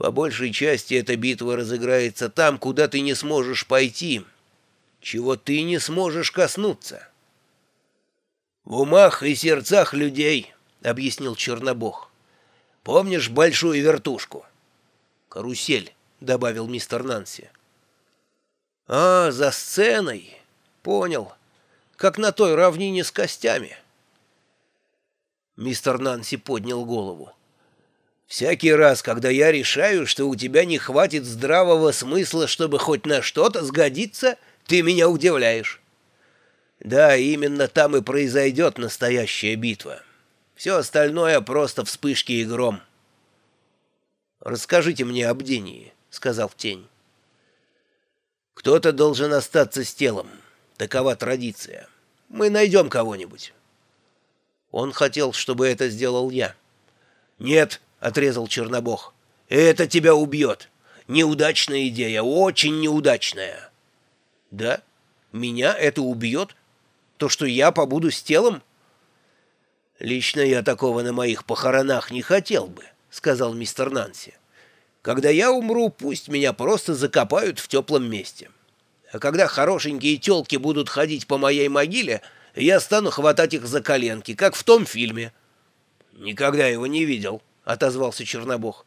По большей части эта битва разыграется там, куда ты не сможешь пойти, чего ты не сможешь коснуться. «В умах и сердцах людей», — объяснил Чернобог. «Помнишь большую вертушку?» «Карусель», — добавил мистер Нанси. «А, за сценой. Понял. Как на той равнине с костями». Мистер Нанси поднял голову. «Всякий раз, когда я решаю, что у тебя не хватит здравого смысла, чтобы хоть на что-то сгодиться, ты меня удивляешь». «Да, именно там и произойдет настоящая битва. Все остальное просто вспышки и гром». «Расскажите мне об Дении», — сказал Тень. «Кто-то должен остаться с телом. Такова традиция. Мы найдем кого-нибудь». Он хотел, чтобы это сделал я. «Нет», — отрезал Чернобог, — «это тебя убьет. Неудачная идея, очень неудачная». «Да? Меня это убьет? То, что я побуду с телом?» «Лично я такого на моих похоронах не хотел бы», — сказал мистер Нанси. «Когда я умру, пусть меня просто закопают в теплом месте. А когда хорошенькие телки будут ходить по моей могиле, — я стану хватать их за коленки, как в том фильме». «Никогда его не видел», — отозвался Чернобог.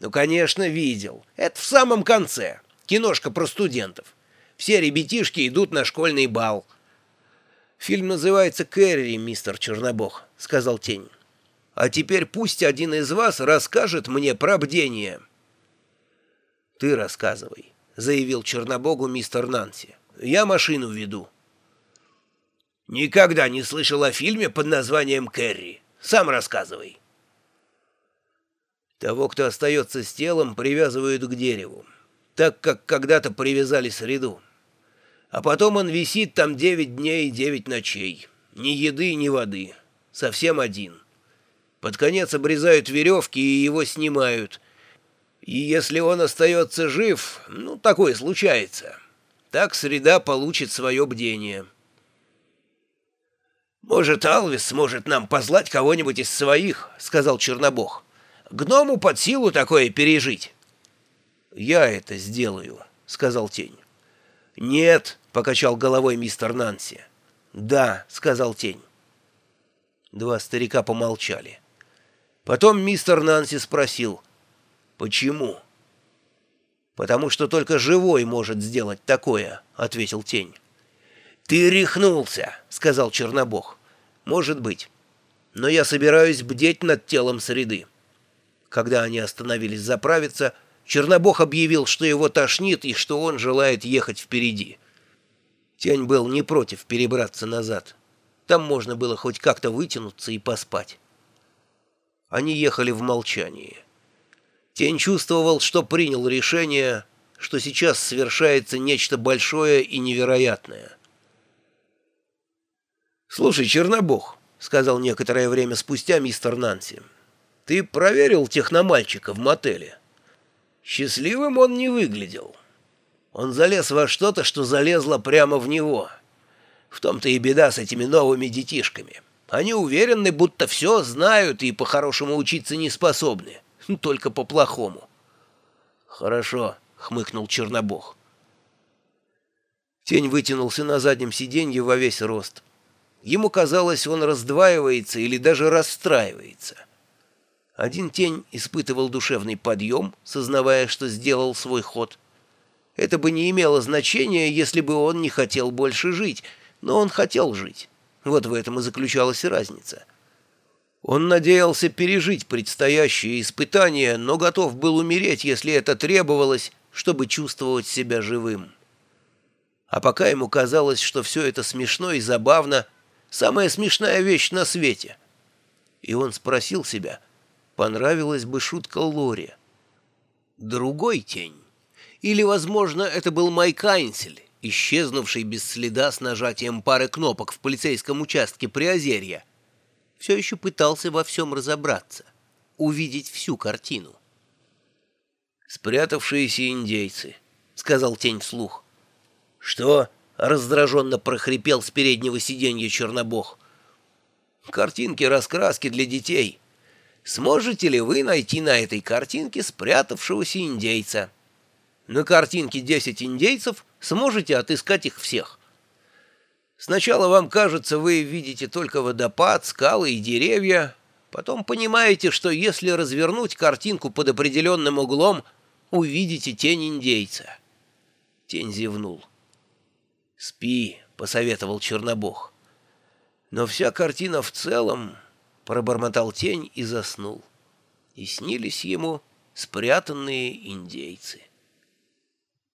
«Ну, конечно, видел. Это в самом конце. Киношка про студентов. Все ребятишки идут на школьный бал». «Фильм называется «Кэрри», мистер Чернобог», — сказал Тень. «А теперь пусть один из вас расскажет мне про бдение». «Ты рассказывай», — заявил Чернобогу мистер Нанси. «Я машину веду». «Никогда не слышал о фильме под названием «Кэрри». Сам рассказывай». Того, кто остается с телом, привязывают к дереву, так как когда-то привязали среду. А потом он висит там девять дней и девять ночей. Ни еды, ни воды. Совсем один. Под конец обрезают веревки и его снимают. И если он остается жив, ну, такое случается, так среда получит свое бдение». «Может, Алвис сможет нам позвать кого-нибудь из своих», — сказал Чернобог. «Гному под силу такое пережить». «Я это сделаю», — сказал Тень. «Нет», — покачал головой мистер Нанси. «Да», — сказал Тень. Два старика помолчали. Потом мистер Нанси спросил, «Почему?» «Потому что только живой может сделать такое», — ответил Тень. «Ты рехнулся», — сказал Чернобог. «Может быть. Но я собираюсь бдеть над телом среды». Когда они остановились заправиться, Чернобог объявил, что его тошнит и что он желает ехать впереди. Тень был не против перебраться назад. Там можно было хоть как-то вытянуться и поспать. Они ехали в молчании. Тень чувствовал, что принял решение, что сейчас совершается нечто большое и невероятное — «Слушай, Чернобог», — сказал некоторое время спустя мистер Нанси, — «ты проверил техномальчика в мотеле?» Счастливым он не выглядел. Он залез во что-то, что залезло прямо в него. В том-то и беда с этими новыми детишками. Они уверены, будто все знают и по-хорошему учиться не способны, только по-плохому. «Хорошо», — хмыкнул Чернобог. Тень вытянулся на заднем сиденье во весь рост. Ему казалось, он раздваивается или даже расстраивается. Один тень испытывал душевный подъем, сознавая, что сделал свой ход. Это бы не имело значения, если бы он не хотел больше жить, но он хотел жить. Вот в этом и заключалась разница. Он надеялся пережить предстоящее испытание, но готов был умереть, если это требовалось, чтобы чувствовать себя живым. А пока ему казалось, что все это смешно и забавно, самая смешная вещь на свете. И он спросил себя, понравилась бы шутка Лори. Другой тень. Или, возможно, это был Майк Айнсель, исчезнувший без следа с нажатием пары кнопок в полицейском участке Приозерья. Все еще пытался во всем разобраться, увидеть всю картину. «Спрятавшиеся индейцы», — сказал тень вслух. «Что?» раздраженно прохрипел с переднего сиденья Чернобог. «Картинки-раскраски для детей. Сможете ли вы найти на этой картинке спрятавшегося индейца? На картинке 10 индейцев, сможете отыскать их всех. Сначала вам кажется, вы видите только водопад, скалы и деревья, потом понимаете, что если развернуть картинку под определенным углом, увидите тень индейца. Тень зевнул. «Спи», — посоветовал Чернобог. Но вся картина в целом пробормотал тень и заснул. И снились ему спрятанные индейцы.